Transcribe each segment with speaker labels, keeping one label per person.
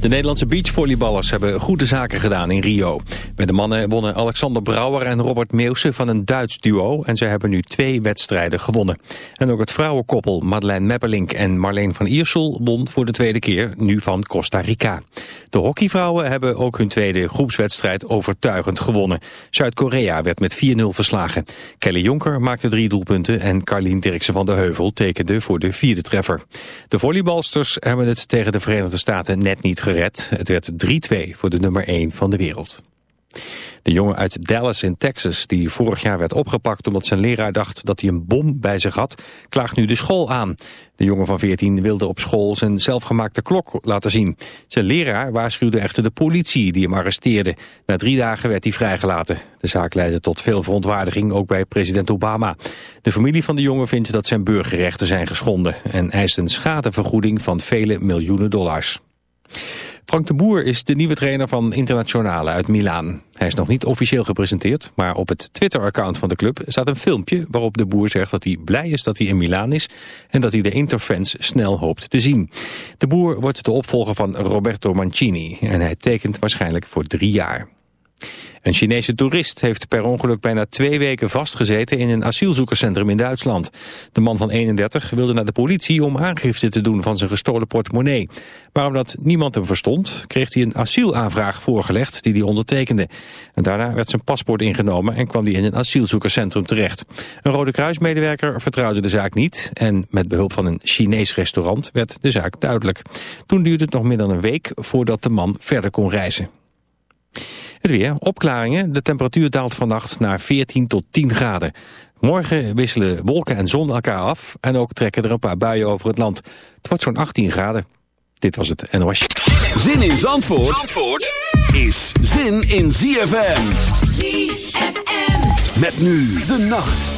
Speaker 1: De Nederlandse beachvolleyballers hebben goede zaken gedaan in Rio. Bij de mannen wonnen Alexander Brouwer en Robert Meeuwse van een Duits duo... en ze hebben nu twee wedstrijden gewonnen. En ook het vrouwenkoppel Madeleine Meppelink en Marleen van Iersel... won voor de tweede keer, nu van Costa Rica. De hockeyvrouwen hebben ook hun tweede groepswedstrijd overtuigend gewonnen. Zuid-Korea werd met 4-0 verslagen. Kelly Jonker maakte drie doelpunten... en Carlien Dirksen van der Heuvel tekende voor de vierde treffer. De volleybalsters hebben het tegen de Verenigde Staten net niet Het werd 3-2 voor de nummer 1 van de wereld. De jongen uit Dallas in Texas, die vorig jaar werd opgepakt omdat zijn leraar dacht dat hij een bom bij zich had, klaagt nu de school aan. De jongen van 14 wilde op school zijn zelfgemaakte klok laten zien. Zijn leraar waarschuwde echter de politie die hem arresteerde. Na drie dagen werd hij vrijgelaten. De zaak leidde tot veel verontwaardiging, ook bij president Obama. De familie van de jongen vindt dat zijn burgerrechten zijn geschonden en eist een schadevergoeding van vele miljoenen dollars. Frank de Boer is de nieuwe trainer van Internationale uit Milaan. Hij is nog niet officieel gepresenteerd, maar op het Twitter-account van de club staat een filmpje waarop de Boer zegt dat hij blij is dat hij in Milaan is en dat hij de Interfans snel hoopt te zien. De Boer wordt de opvolger van Roberto Mancini en hij tekent waarschijnlijk voor drie jaar. Een Chinese toerist heeft per ongeluk bijna twee weken vastgezeten in een asielzoekerscentrum in Duitsland. De man van 31 wilde naar de politie om aangifte te doen van zijn gestolen portemonnee. Maar omdat niemand hem verstond, kreeg hij een asielaanvraag voorgelegd die hij ondertekende. En daarna werd zijn paspoort ingenomen en kwam hij in een asielzoekerscentrum terecht. Een Rode Kruismedewerker vertrouwde de zaak niet en met behulp van een Chinees restaurant werd de zaak duidelijk. Toen duurde het nog meer dan een week voordat de man verder kon reizen. Het weer, opklaringen. De temperatuur daalt vannacht naar 14 tot 10 graden. Morgen wisselen wolken en zon elkaar af en ook trekken er een paar buien over het land. Het wordt zo'n 18 graden. Dit was het NOS.
Speaker 2: Zin in Zandvoort, Zandvoort is zin in ZFM.
Speaker 3: ZFM.
Speaker 2: Met nu de nacht.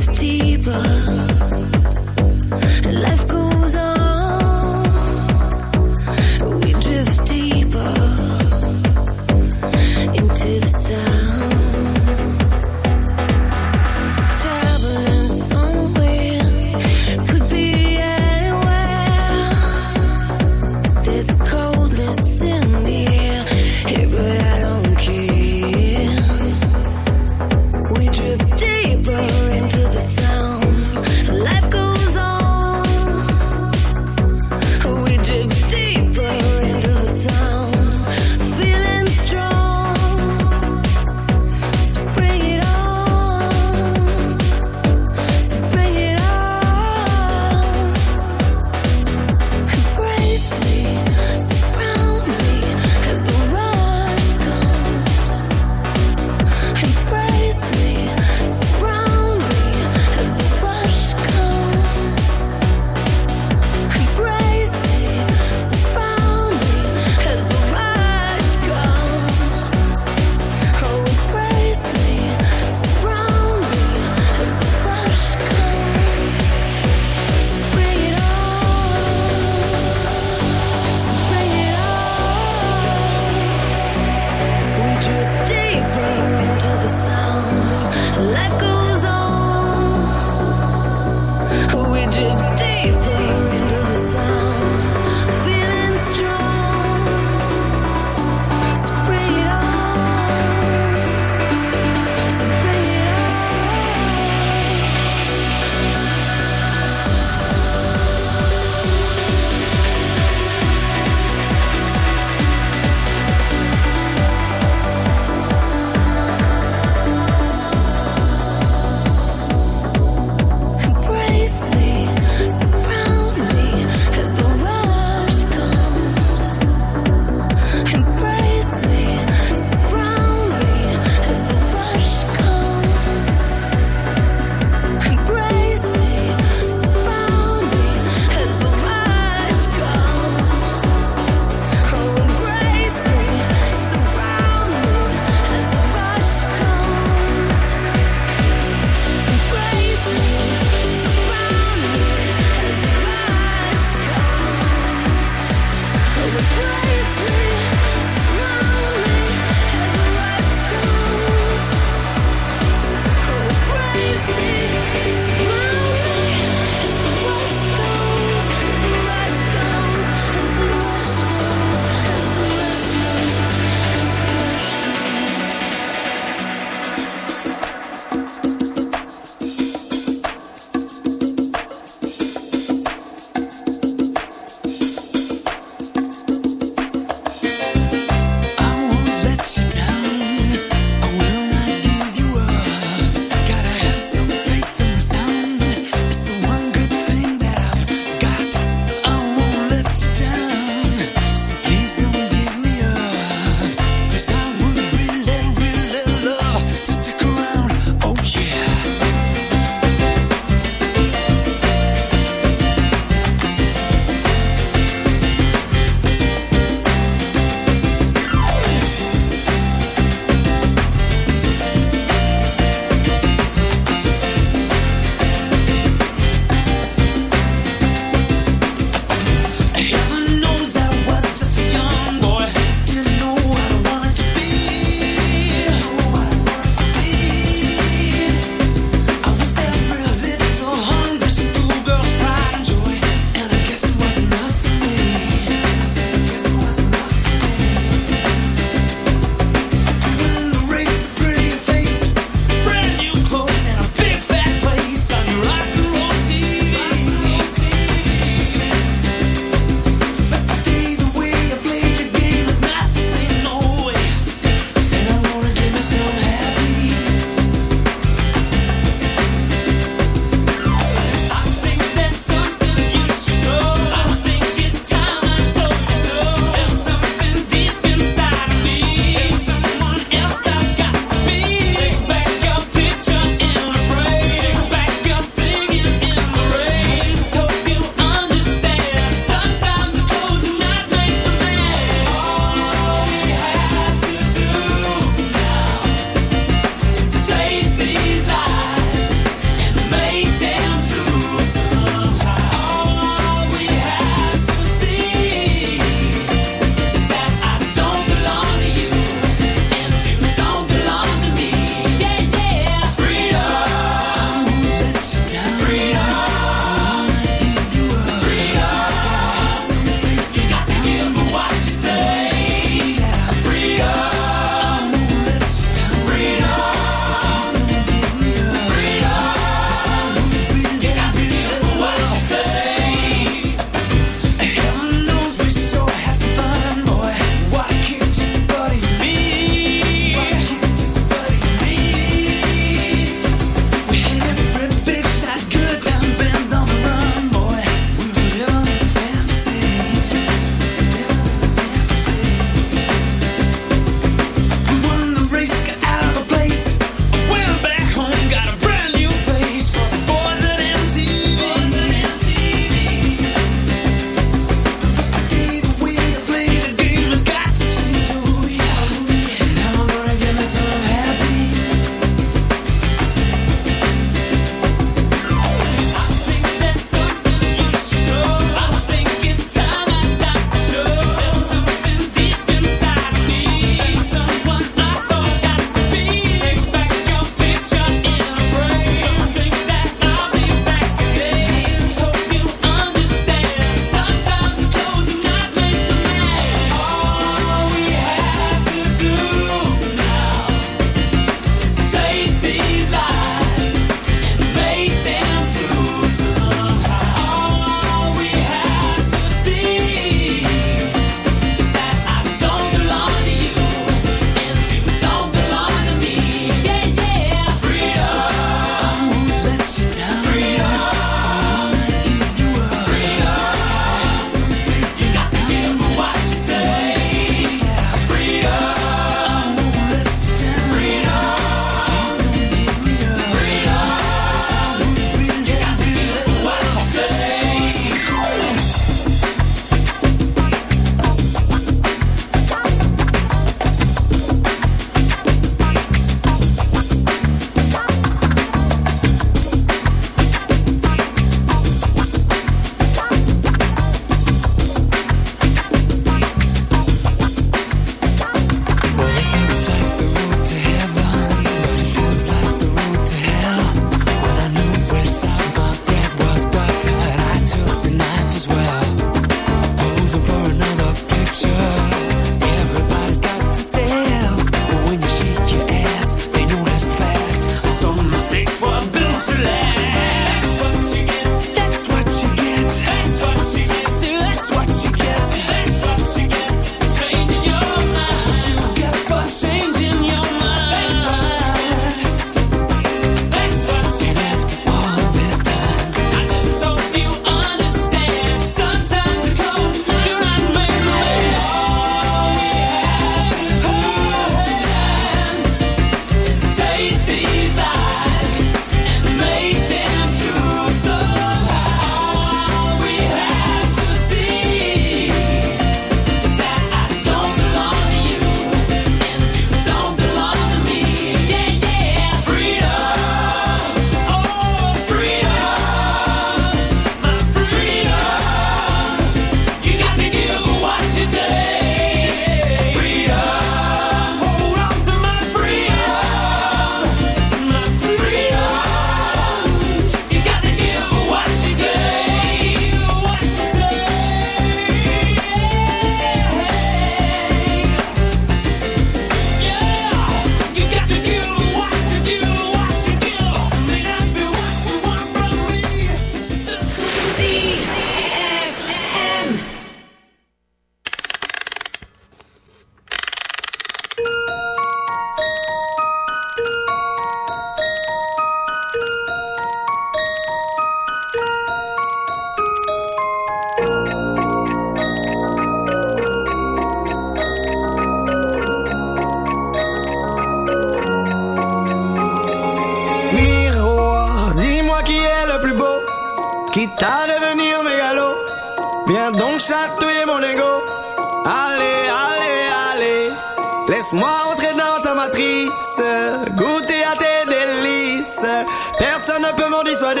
Speaker 4: Allez,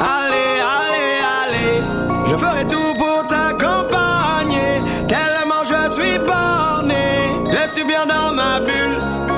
Speaker 4: allez, allez, je ferai tout pour t'accompagner. Tellement je suis borné, je suis bien dans ma bulle.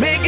Speaker 4: Make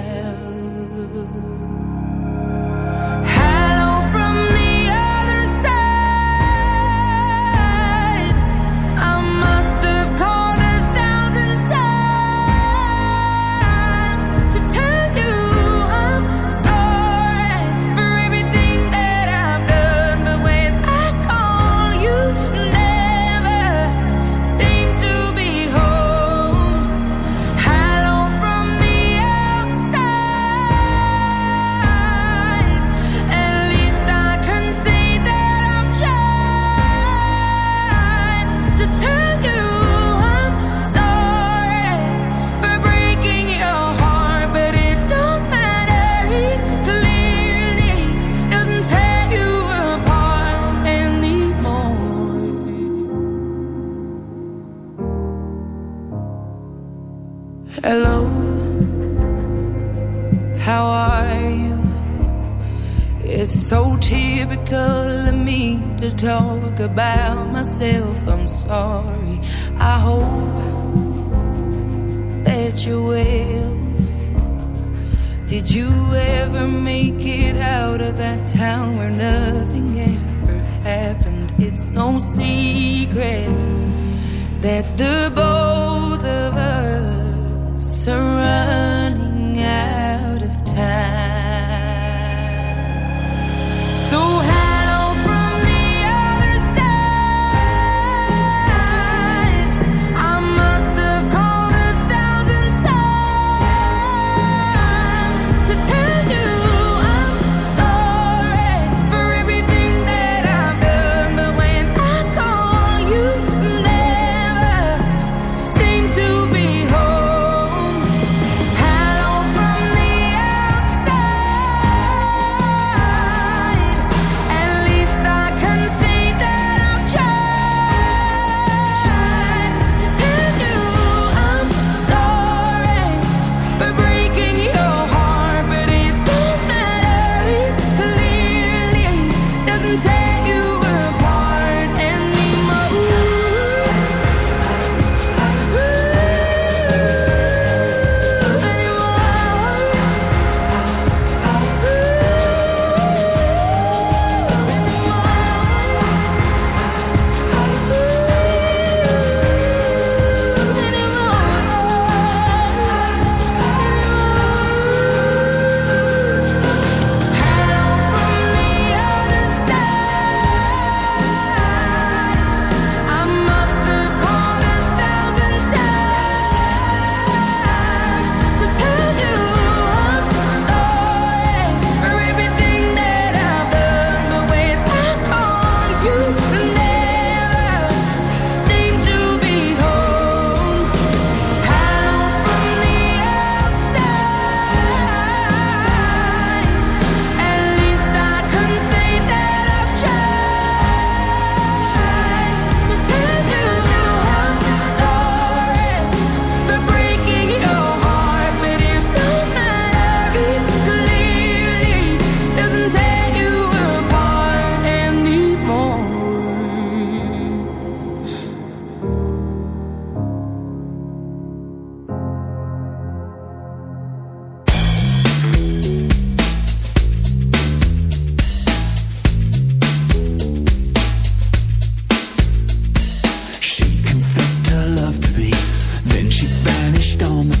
Speaker 5: Sturm.